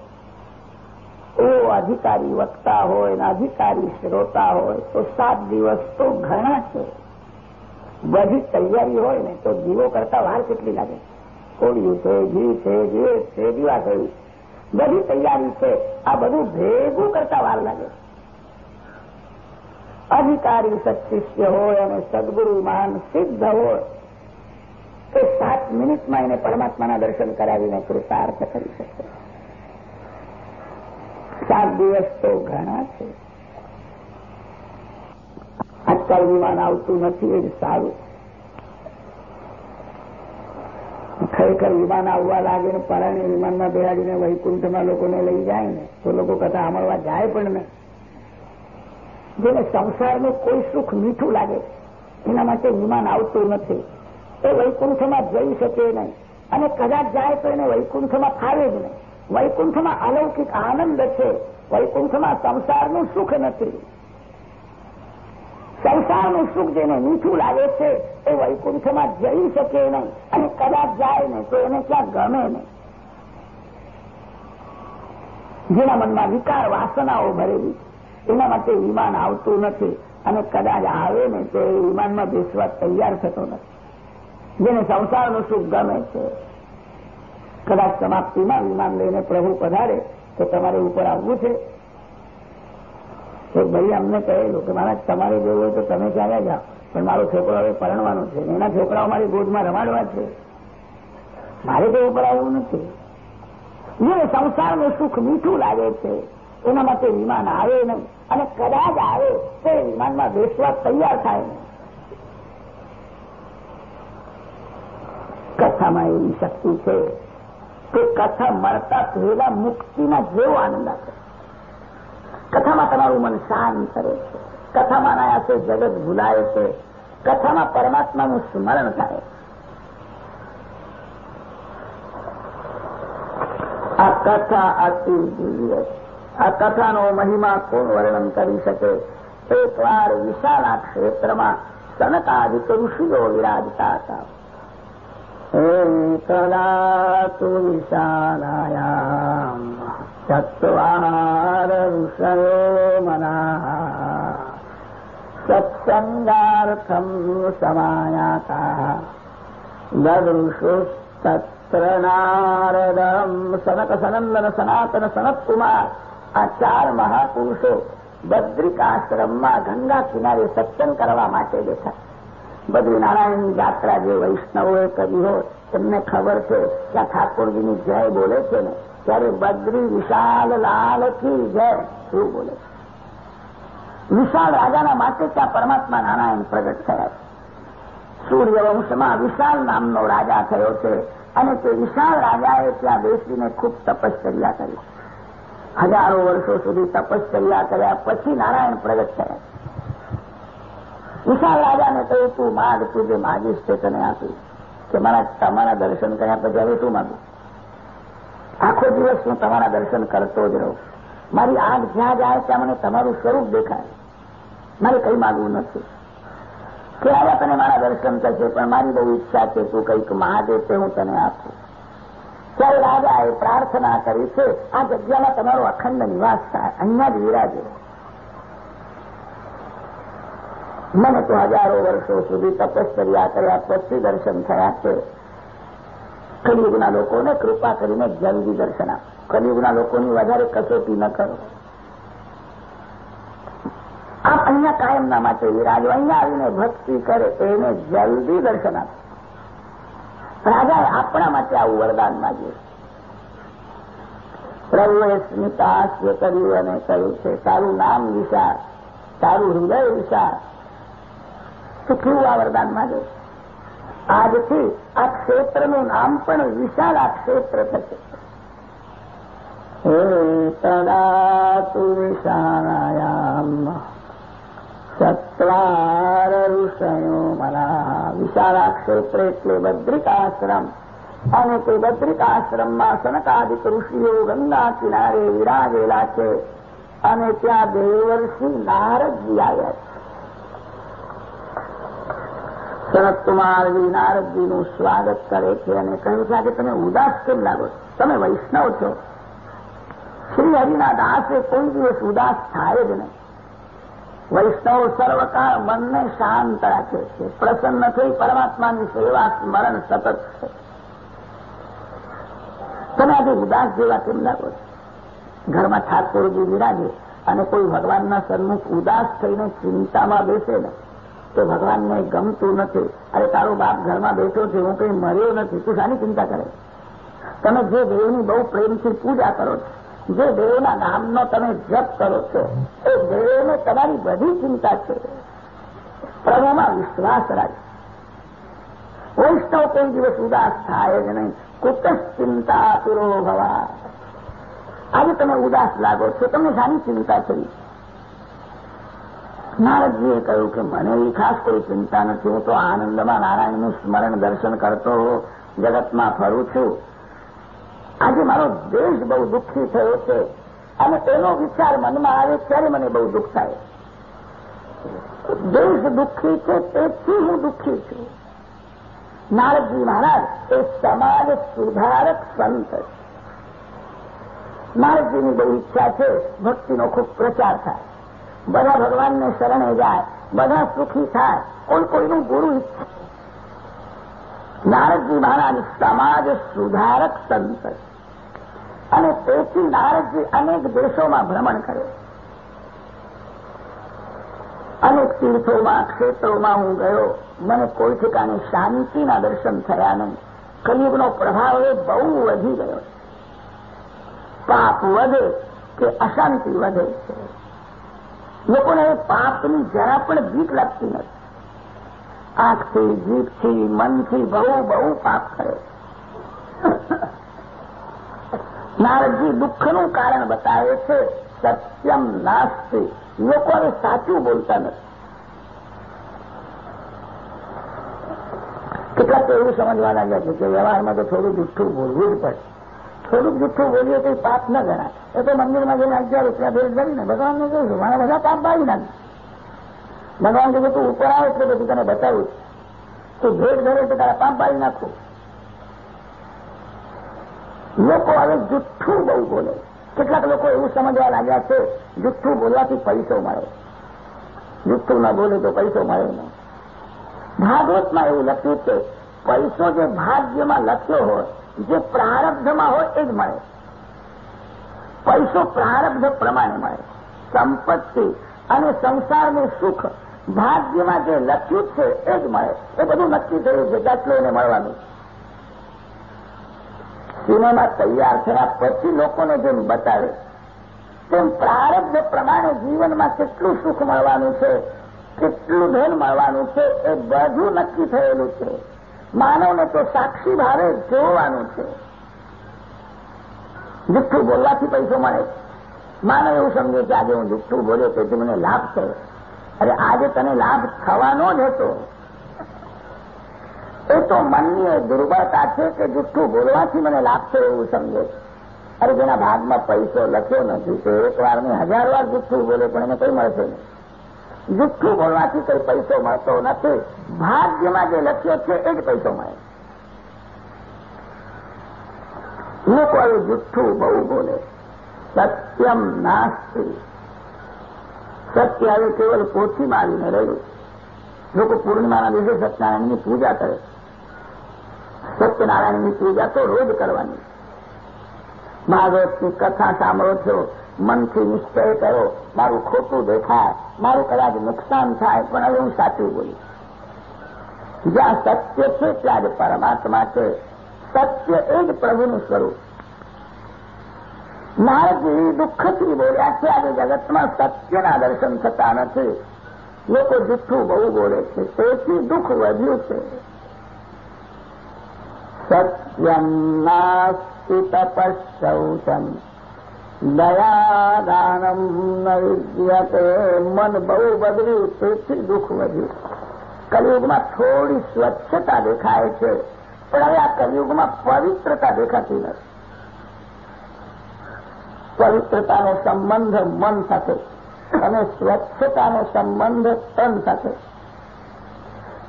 એવો અધિકારી વક્તા હોય ને અધિકારી શ્રોતા હોય, તો સાત દિવસ તો ઘણા છે. બધી તૈયારી હોય ને તો જીવો કરતા વાર કેટલી લાગે? કોળિયું છે, ઘી છે જીવ છે, દીવા થયું બધી તૈયારી છે. આ બધું ભેગું કરતા વાર લાગે. અધિકારી સત્શિષ્ય હોય અને સદગુરુ મહાન સિદ્ધ હોય. તો સાત મિનિટમાં એને પરમાત્માના દર્શન કરાવીને કૃતાર્થ કરી શકે. સાત દિવસ તો ઘણા છે. આજકાલ વિમાન આવતું નથી, એ સારું. ખરેખર વિમાન આવવા લાગે ને પરાણે વિમાનમાં બેહાડીને વૈકુંઠમાં લોકોને લઈ જાય ને, તો લોકો કથા સાંભળવા જાય પણ નહીં. જેને સંસારનું કોઈ સુખ મીઠું લાગે, એના માટે વિમાન આવતું નથી. એ વૈકુંઠમાં જઈ શકે નહીં. અને કદાચ જાય તો એને વૈકુંઠમાં ફાવે જ નહીં. વૈકુંઠમાં અલૌકિક આનંદ છે. વૈકુંઠમાં સંસારનું સુખ નથી. સંસારનું સુખ જેને મીઠું લાગે છે, એ વૈકુંઠમાં જઈ શકે નહીં. અને કદાચ જાય ને તો એને ક્યાં ગમે નહીં. જેના મનમાં વિકાર વાસનાઓ ભરેલી, એના માટે વિમાન આવતું નથી. અને કદાચ આવે ને તો એ વિમાનમાં બેસવા તૈયાર થતો નથી. જેને સંસારનું સુખ ગમે છે. કદાચ સમાપ્તિમાં વિમાન લઈને પ્રભુ પધારે તો તમારે ઉપર આવવું છે. તો ભાઈ અમને કહેલું કે મારા તમારે જવું તો તમે ક્યારે જાઓ? પણ મારો છોકરો હવે પરણવાનો છે એના છોકરાઓ મારી ગોદમાં રમાડવા છે. મારે તો ઉપર આવવું નથી. જેને સંસારનું સુખ મીઠું લાગે છે. એના માટે વિમાન આવે નહીં. અને કદાચ આવે તો વિમાનમાં બેસવા તૈયાર થાય નહીં. કથામાં એવી શક્તિ છે કે કથા મળતા પહેલા મુક્તિના જેવો આનંદ આપે. કથામાં તમારું મન શાંત કરે છે. કથામાં આયાસે જગત ભૂલાય છે. કથામાં પરમાત્માનું સ્મરણ થાય. આ કથા અતિ દિવ્ય આ કથાનો મહિમા કોણ વર્ણન કરી શકે? એકવાર વિશાળા ક્ષેત્રમાં સનકાદિક ઋષિઓ વિરાજતા હતા. વિશાલાયામ ચત્વાર ઋષયો મના સત્સંગાર્થમ સમાયાતા દદૃશુસ્તત્ર નારદમ સનક સનંદન સનાતન સનતકુમાર આ ચાર મહાપુરુષો બદ્રિકાશ્રમમાં ગંગા કિનારે સત્સંગ કરવા માટે બેઠા બદ્રીનારાયણની યાત્રા જે વૈષ્ણવોએ કરી હોય એમને ખબર છે કે આ ઠાકોરજીની જય બોલે છે ને, ત્યારે બદ્રી વિશાલ લાલ કી જય એવું બોલે છે? વિશાળ રાજાના માટે ત્યાં પરમાત્મા નારાયણ પ્રગટ થયા છે. સૂર્યવંશમાં વિશાલ નામનો રાજા થયો છે અને તે વિશાળ રાજાએ ત્યાં બેસીને ખૂબ તપશ્ચર્યા કરી. હજારો વર્ષો સુધી તપશ્ચર્યા કર્યા, પછી નારાયણ પ્રગટ થયા. વિશાળ રાજાને કહ્યું, તું માગ તું જે માગીશ તે તને આપીશ કે મારા તમારા દર્શન કર્યા પછી હવે તું માગું? આખો દિવસ હું તમારા દર્શન કરતો જ રહું. મારી આંખ જ્યાં જાય ત્યાં મને તમારું સ્વરૂપ દેખાય. મારે કઈ માગવું નથી. ક્યારે તને મારા દર્શન થશે પણ મારી બહુ ઈચ્છા છે તું કંઈક મહાદેવ તે હું તને આપું. ત્યારે રાજાએ પ્રાર્થના કરી, છે, આ જગ્યામાં તમારો અખંડ નિવાસ થાય, અહીંયા જ વિરાજો. મને તો હજારો વર્ષો સુધી તપશ્ચર્યા કર્યા, પછી દર્શન થયા છે. કલિયુગના લોકોને કૃપા કરીને જલ્દી દર્શન આપ. કલિયુગના લોકોની વધારે કસોટી ન કરો. આપ અહીંયા કાયમના માટે વિરાજો, અહીંયા આવીને ભક્તિ કરે, એને જલ્દી દર્શન આપે. રાજાએ આપણા માટે આવું વરદાન માગ્યું. પ્રભુએ સ્મિતાસ્ય કર્યું અને કહ્યું છે, તારું નામ વિશાળ, તારું હૃદય વિશાળ તો કેવું આ વરદાન માગે આજથી આ ક્ષેત્રનું નામ પણ વિશાળ આ ક્ષેત્ર થશે. તદા તુ વિશાળાયામ. સત્વાર ઋષયો મના વિશાળા ક્ષેત્ર એટલે બદ્રિકાશ્રમ. અને તે બદ્રિકાશ્રમમાં સનકાદિક ઋષિઓ ગંગા કિનારે વિરાજેલા છે. અને ત્યાં દેવર્ષિ નારદજી આવ્યા છે. સનતકુમારજી નારદજીનું સ્વાગત કરે છે અને કહ્યું છે કે તમે ઉદાસ કેમ લાગો તમે વૈષ્ણવ છો. શ્રી હરિના દાસે કોઈ દિવસ ઉદાસ થાય જ નહીં. વૈષ્ણવ સર્વકાળ મનને શાંત રાખે છે. પ્રસન્ન થઈ પરમાત્માની સેવા સ્મરણ સતત છે. તમે આજે ઉદાસ જેવા કેમ લાગો ઘરમાં ઠાકોરજી વિરાજે અને કોઈ ભગવાનના સન્મુખ ઉદાસ થઈને ચિંતામાં બેસે ને તો ભગવાનને ગમતું નથી. અરે, તારો બાપ ઘરમાં બેઠો છે, હું કંઈ મર્યો નથી. તું શાની ચિંતા કરે? તમે જે દેવની બહુ પ્રેમથી પૂજા કરો છો, જે દેવના નામનો તમે જપ કરો છો, એ દેવને તમારી બધી ચિંતા છે. પ્રભુમાં વિશ્વાસ રાખ વૈષ્ણવ કોઈ દિવસ ઉદાસ થાય જ નહીં. કુત ચિંતા તુરો ભવા. આજે તમે ઉદાસ લાગો છો, તમને શાની ચિંતા થઈ? નારદજીએ કહ્યું કે મને એ ખાસ કોઈ ચિંતા નથી. હું તો આનંદમાં નારાયણનું સ્મરણ દર્શન કરતો જગતમાં ફરું છું. આજે મારો દેશ બહુ દુઃખી થયો છે અને તેનો વિચાર મનમાં આવે ત્યારે મને બહુ દુઃખ થાય. દેશ દુઃખી છે તેથી હું દુઃખી છું. નારદજી મહારાજ, એ સમાજ સુધારક સંત નારદજીની બહુ ઈચ્છા છે, ભક્તિનો ખૂબ પ્રચાર થાય. બધા ભગવાનને શરણે જાય, બધા સુખી થાય, કોઈ કોઈનું ગુરુ નારદજી મહારાજ સમાજ સુધારક સંત. અને તેથી નારદજી અનેક દેશોમાં ભ્રમણ કરે. અનેક તીર્થોમાં, ક્ષેત્રોમાં હું ગયો, મને કોઈ ઠેકાને શાંતિના દર્શન થયા નહીં. કલયુગનો પ્રભાવ એ બહુ વધી ગયો પાપ વધે કે અશાંતિ વધે છે. લોકોને પાપની જરા પણ ભીક લાગતી નથી. આંખથી, જીભથી, મનથી બહુ બહુ પાપ કરે નારદજી દુઃખનું કારણ બતાવે છે, સત્યમ નાસ્તી. લોકો હવે સાચું બોલતા નથી. કેટલાક તો એવું સમજવા લાગ્યા છે કે વ્યવહારમાં તો થોડું જુઠ્ઠું બોલવું જ પડે થોડુંક જુઠ્ઠું બોલીએ તો પાપ ન ગણાય. એ તો મંદિરમાં જઈને અગિયાર રૂપિયા ભેટ કરીને ભગવાનને કહ્યું, મારા બધા પાપ બાળી નાખે. ભગવાન કીધું, તું ઉપર આવે એટલે બધું તને બતાવું તું ભેટ ધરે તો તારા પાપ બાળી નાખું. લોકો હવે જુઠ્ઠું બહુ બોલે. કેટલાક લોકો એવું સમજવા લાગ્યા છે, જુઠ્ઠું બોલવાથી પૈસો મળે. જુઠ્ઠું ના બોલે તો પૈસો મળે નહીં. ભાગવતમાં એવું લખ્યું છે, પૈસો જે ભાગ્યમાં લખ્યો હોય જે પ્રારબ્ધમાં હોય એ જ મળે. પૈસો પ્રારબ્ધ પ્રમાણે મળે. સંપત્તિ અને સંસારનું સુખ ભાગ્યમાં જે લખ્યું છે એ જ મળે. એ બધું નક્કી થયું છે કેટલું મળવાનું. સિનેમા તૈયાર થયા પછી લોકોને જેમ બતાવે, તેમ પ્રારબ્ધ પ્રમાણે જીવનમાં કેટલું સુખ મળવાનું છે, કેટલું ધન મળવાનું છે, એ બધું નક્કી થયેલું છે. માનવને તો સાક્ષી ભાવે જોવાનું છે. જુઠ્ઠું બોલવાથી પૈસો મળે. માનવ એવું સમજે કે આજે હું જુઠ્ઠું બોલ્યો તેથી મને લાભ થયો. અરે આજે તને લાભ થવાનો જ હતો. એ તો મનની એ દુર્બળતા છે કે જુઠ્ઠું બોલવાથી મને લાભ થયો એવું સમજે. અરે જેના ભાગમાં પૈસો લખ્યો નથી, તો એક વારને હજાર વાર જુઠ્ઠું બોલે પણ એને કઈ મળશે નહીં. જુઠ્ઠું બોલવાથી કોઈ પૈસો મળતો નથી. ભાગ્યમાં જે લખ્યો છે એ જ પૈસો મળે. લોકો એ જુઠ્ઠું બહુ બોલે. સત્યમ નાસ્તી. સત્ય હવે કેવલ પોથી મારીને રહ્યું. લોકો પૂર્ણિમાના દિવસે સત્યનારાયણની પૂજા કરે. સત્યનારાયણની પૂજા તો રોજ કરવાની. ભાગવતની કથા સાંભળો છો. મનથી નિશ્ચય કરો, મારું ખોટું દેખાય, મારું કદાચ નુકસાન થાય, પણ હવે હું સાચું બોલું. જ્યાં સત્ય છે, ત્યાં જ પરમાત્મા છે. સત્ય એ જ પ્રભુનું સ્વરૂપ. નારદજી દુઃખથી બોલ્યા છે, આજે જગતમાં સત્યના દર્શન થતા નથી. લોકો જુઠ્ઠું બહુ બોલે છે તેથી દુઃખ વધ્યું છે. સત્યમ નાસ્તિ તપસ્સૌચમ દયાદાનમ ન મન બહુ બગડ્યું તેથી દુઃખ વધ્યું. કલયુગમાં થોડી સ્વચ્છતા દેખાય છે, પણ હવે આ કલયુગમાં પવિત્રતા દેખાતી નથી. પવિત્રતાનો સંબંધ મન સાથે અને સ્વચ્છતાનો સંબંધ તન સાથે.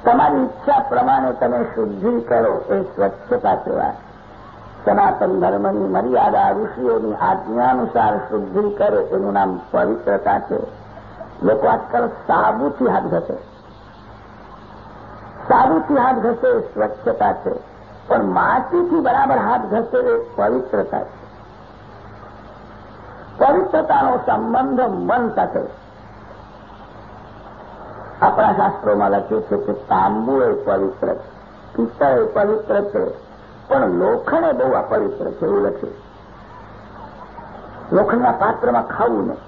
તમારી ઈચ્છા પ્રમાણે તમે શુદ્ધિ કરો, એ સ્વચ્છતા કહેવાય. સનાતન ધર્મની મર્યાદા ઋષિઓની આજ્ઞાનુસાર શુદ્ધિ કરે, એનું નામ પવિત્રતા છે. લોકો આજકાલ સાબુથી હાથ ઘસે. સાબુથી હાથ ઘસે સ્વચ્છતા છે. પણ માટીથી બરાબર હાથ ઘસે એ પવિત્રતા છે. પવિત્રતાનો સંબંધ મન સાથે. આપણા શાસ્ત્રોમાં લખ્યું છે કે તાંબુ એ પવિત્ર પિત્તળ એ પવિત્ર છે પણ લોખંડ એ બહુ અપવિત્ર છે, એવું લખ્યું લોખંડના પાત્રમાં ખાવું નહીં.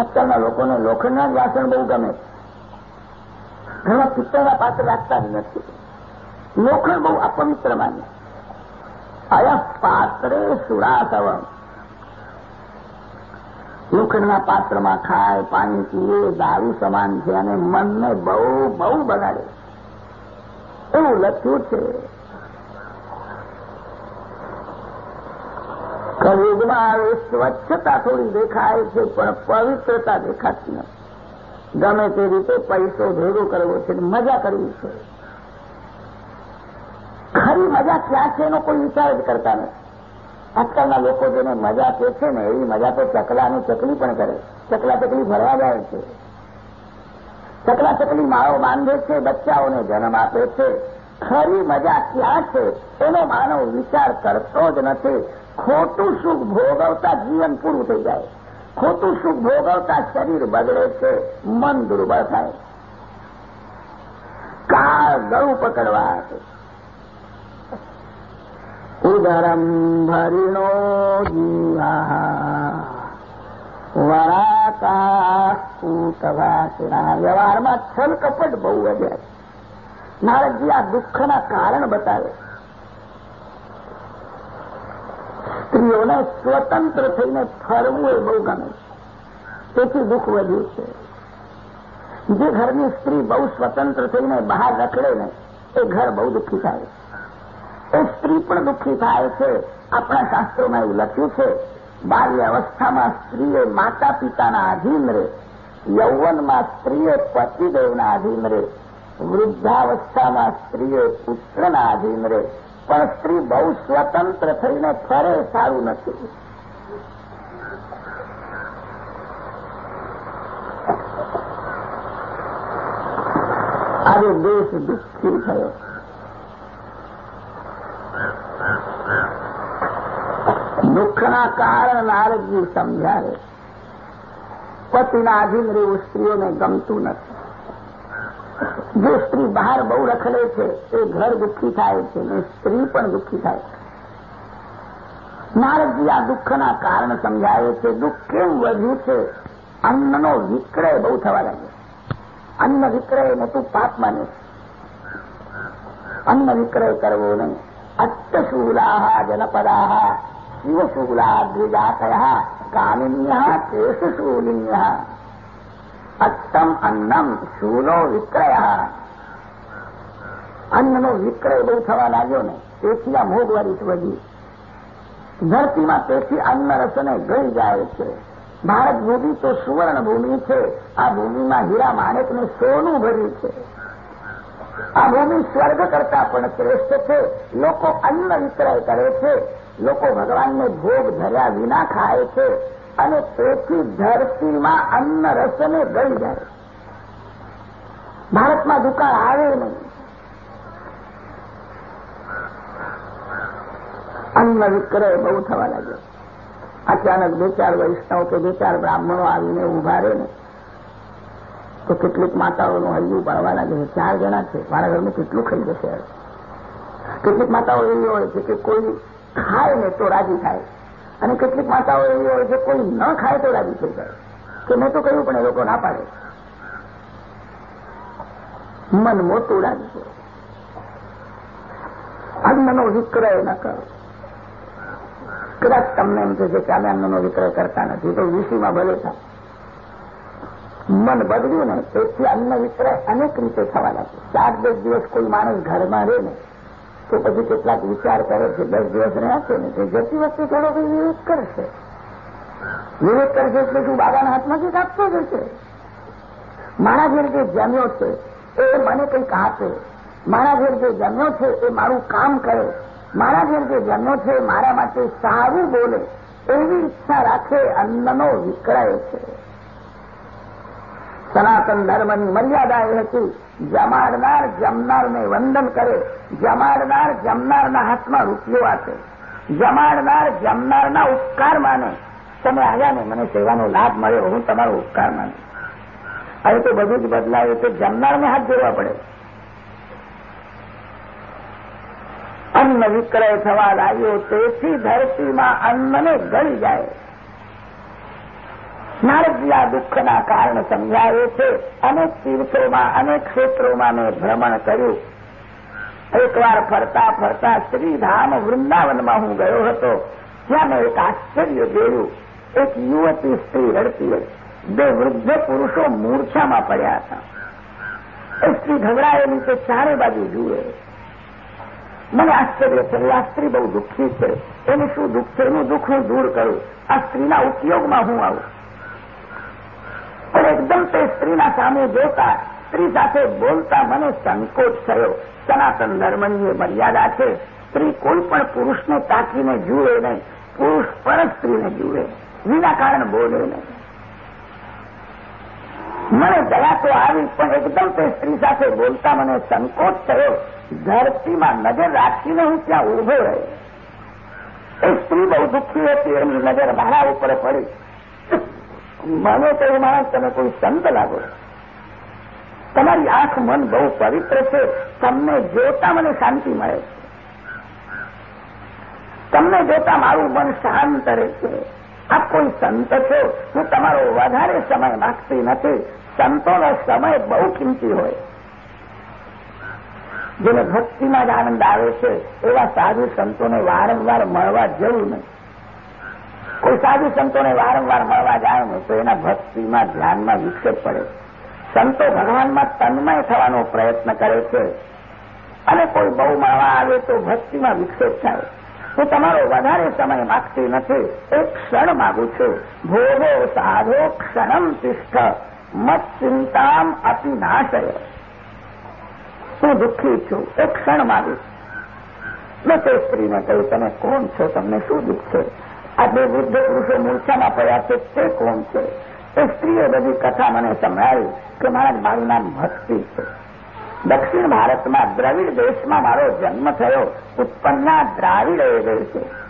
આજકાલના લોકોને લોખંડના જ વાસણ બહુ ગમે. ઘણા પિત્તળના પાત્ર રાખતા જ નથી. લોખંડ બહુ અપવિત્ર માને. અયા પાત્રે સુરાસવમ. લોખંડના પાત્રમાં ખાય, પાણી પીએ, દારૂ સમાન છે અને મનને બહુ બહુ બગાડે એવું લખ્યું છે. કલયુગમાં હવે સ્વચ્છતા થોડી દેખાય છે, પણ પવિત્રતા દેખાતી નથી. ગમે તે રીતે પૈસો ભેગો કરવો છે, મજા કરવી છે. ખરી મજા ક્યાં છે એનો કોઈ વિચાર જ કરતા નથી. આજકાલના લોકો જેને મજા કે છે ને, એવી મજા તો ચકલા અને ચકલી પણ કરે. ચકલા ચકલી ભરવા જાય છે. ચકલા ચકલી માળો બાંધે છે, બચ્ચાઓને જન્મ આપે છે. ખરી મજા ક્યાં છે એનો માનવ વિચાર કરતો જ નથી. ખોટું સુખ ભોગવતા જીવન પૂરું થઈ જાય. ખોટું સુખ ભોગવતા શરીર બગડે છે, મન દુર્બળ થાય. કાળ ગળું પકડવા ઉદરમ ભરીણો જીવા વરાકાસ્ફૂટવાસના વ્યવહારમાં છલ કપટ બહુ વધ્યા નારદજી આ દુઃખના કારણ બતાવે સ્ત્રીઓને સ્વતંત્ર થઈને ફરવું એ બહુ ગમે તેથી દુઃખ વધ્યું છે. જે ઘરની સ્ત્રી બહુ સ્વતંત્ર થઈને બહાર રખડે ને, એ ઘર બહુ દુઃખી થાય. એ સ્ત્રી પણ દુઃખી થાય છે. આપણા શાસ્ત્રોમાં એવું લખ્યું છે, બાલ્ય અવસ્થામાં સ્ત્રીએ માતા પિતાના આધીન રહે યૌવનમાં સ્ત્રીએ પતિદેવના આધીન રહે વૃદ્ધાવસ્થામાં સ્ત્રીએ પુત્રના આધીન રહે પણ સ્ત્રી બહુ સ્વતંત્ર થઈને ફરે સારું નથી. આજે દેશ દુઃખી થયો. દુઃખના કારણ નારદજી સમજાવે. પતિના આધીન રહેવું સ્ત્રીઓને ગમતું નથી. જે સ્ત્રી બહાર બહુ રખડે છે, એ ઘર દુઃખી થાય છે ને સ્ત્રી પણ દુઃખી થાય છે. નારદજી આ દુઃખના કારણ સમજાવે છે, દુઃખ કેમ વધ્યું છે? અન્નનો વિક્રય બહુ થવા લાગ્યો. અન્ન વિક્રય મોટું પાપ માને. અન્ન વિક્રય કરવો નહીં. અત્યશૂલા જનપદા શિવશૂલા દ્વિજાતય, કામિન્ય, કેશશૂલિન્ય. અત્તમ અન્નમ શૂનો વિક્રય. અન્નનો વિક્રય બહુ થવા લાગ્યો ને તેથી આ મોઘવારી વધી. ધરતીમાં તેથી અન્ન રસને ગળી જાય છે. ભારત ભૂમિ તો સુવર્ણ ભૂમિ છે. આ ભૂમિમાં હીરા માણેકને સોનું ભર્યું છે. આ ભૂમિ સ્વર્ગ કરતા પણ શ્રેષ્ઠ છે. લોકો અન્ન વિક્રય કરે છે. લોકો ભગવાનને ભોગ ધર્યા વિના ખાય છે. અને તેથી ધરતીમાં અન્ન રસને ગળી જાય. ભારતમાં દુકાળ આવે નહીં. અન્ન વિક્રય બહુ થવા લાગ્યો. અચાનક બે ચાર વૈષ્ણવ કે બે ચાર બ્રાહ્મણો આવીને ઊભા રહે ને, તો કેટલીક માતાઓનું હૈયું પાડવા લાગે છે. ચાર જણા છે. મારા ઘરનું કેટલું ખાઈ જશે? કેટલીક માતાઓ એવી હોય છે કે કોઈ ખાય ને તો રાજી થાય. અને કેટલીક માતાઓ એવી હોય છે કોઈ ન ખાય તો રાજી થઈ જાય. કે મેં તો કહ્યું, પણ એ લોકો ના પાડે. મન મોટું રાખજો અન્નનો વિક્રય ન કરો. કદાચ તમને એમ થશે કે અમે અન્નનો વિક્રય કરતા નથી, તો ઋષિમાં ભલે થાય મન બદલ્યું ને તેથી અન્ન વિક્રય અનેક રીતે થવા લાગ્યો ચાર દસ દિવસ કોઈ માણસ ઘરમાં રહે ને તો પછી કેટલાક વિચાર કરે છે, દસ દિવસ રહ્યા છે ને, તે જતી વખતે થોડો વિવેક કરશે. વિવેક કરશે એટલે શું, બાબાના હાથમાંથી કાપતો જશે મારા ઘેર જે જમ્યો છે, એ મને કંઈક આપે. મારા ઘેર જે જમ્યો છે, એ મારું કામ કરે. મારા ઘેર જે જમ્યો છે મારા માટે સારું બોલે. એવી ઈચ્છા રાખે, અન્નનો વિક્રય છે. સનાતન ધર્મની મર્યાદા એ હતી. જમાડનાર જમનારને વંદન કરે. જમાડનાર જમનારના હાથમાં રૂપિયો આપે. જમાડનાર જમનારના ઉપકાર માને. તમે આવ્યા ને, મને સેવાનો લાભ મળ્યો, હું તમારો ઉપકાર માને. હવે તો બધું જ બદલાયું, તો જમનારને હાથ જોડવા પડે. અન્ન વિક્રય થવા લાગ્યો, તેથી ધરતીમાં અન્નને ગળી જાય. નારદજી આ દુઃખના કારણ સમજાવે છે. અનેક તીર્થોમાં, અનેક ક્ષેત્રોમાં મેં ભ્રમણ કર્યું. એકવાર ફરતા ફરતા શ્રીધામ વૃંદાવનમાં હું ગયો હતો. ત્યાં મેં એક આશ્ચર્ય જોયું. એક યુવતી સ્ત્રી રડતી હતી બે વૃદ્ધ પુરુષો મૂર્છામાં પડ્યા હતા. એ સ્ત્રી ગભરાયેલી તે ચારે બાજુ જુએ. મને આશ્ચર્ય થયું. આ સ્ત્રી બહુ દુઃખી છે. એનું શું દુઃખ છે? એનું દુઃખ હું દૂર કરું. આ સ્ત્રીના ઉપયોગમાં હું આવું. પણ એકદમ તે સ્ત્રીના સામે જોતા સ્ત્રી સાથે બોલતા મને સંકોચ થયો. સનાતન ધર્મની મર્યાદા છે. સ્ત્રી કોઈ પણ પુરુષને તાકીને જુએ નહીં. પુરુષ પણ સ્ત્રીને જુએ. વિના કારણ બોલે નહીં. મને દયા તો આવી, પણ એકદમ તે સ્ત્રી સાથે બોલતા મને સંકોચ થયો. ધરતીમાં નજર રાખીને હું ત્યાં ઊભો રહ્યો. એ સ્ત્રી બહુ દુઃખી હતી, એની નજર મારા ઉપર પડી. મને તો એ માણસ તમે કોઈ સંત લાગો. તમારી આંખ મન બહુ પવિત્ર છે. તમને જોતા મને શાંતિ મળે છે. તમને જોતા મારું મન શાંત રહે છે. આપ કોઈ સંત છો? હું તમારો વધારે સમય માગતી નથી. સંતોનો સમય બહુ કિંમતી હોય. જેને ભક્તિમાં જ આનંદ આવે છે, એવા સાધુ સંતોને વારંવાર મળવા જવું નહીં કોઈ સાધુ સંતોને વારંવાર મળવા જાય તો એના ભક્તિમાં, ધ્યાનમાં વિક્ષેપ પડે. સંતો ભગવાનમાં તન્મય થવાનો પ્રયત્ન કરે છે. અને કોઈ બહુ મળવા આવે તો ભક્તિમાં વિક્ષેપ થાય. હું તમારો વધારે સમય માગતી નથી. એક ક્ષણ માગું છું. ભોગો સાધો ક્ષણમ તિષ્ઠ. મત ચિંતામ અતિ નાશય. હું દુઃખી છું. એક ક્ષણ માગું. મેં તે સ્ત્રીને કહ્યું, તમે કોણ છો? તમને શું દુઃખ છે? આ બે વૃદ્ધ પુરુષો મૂર્છામાં પડ્યા છે તે કોણ છે? એ સ્ત્રીએ બધી કથા મને સંભળાવી કે મારા મારું નામ ભક્તિ છે. દક્ષિણ ભારતમાં દ્રવિડ દેશમાં મારો જન્મ થયો. ઉત્પન્ના દ્રાવિડ એ દેશે